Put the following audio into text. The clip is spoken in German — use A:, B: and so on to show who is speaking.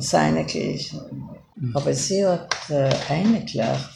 A: seine eigentlich. Mhm. Aber sie hat äh, Klage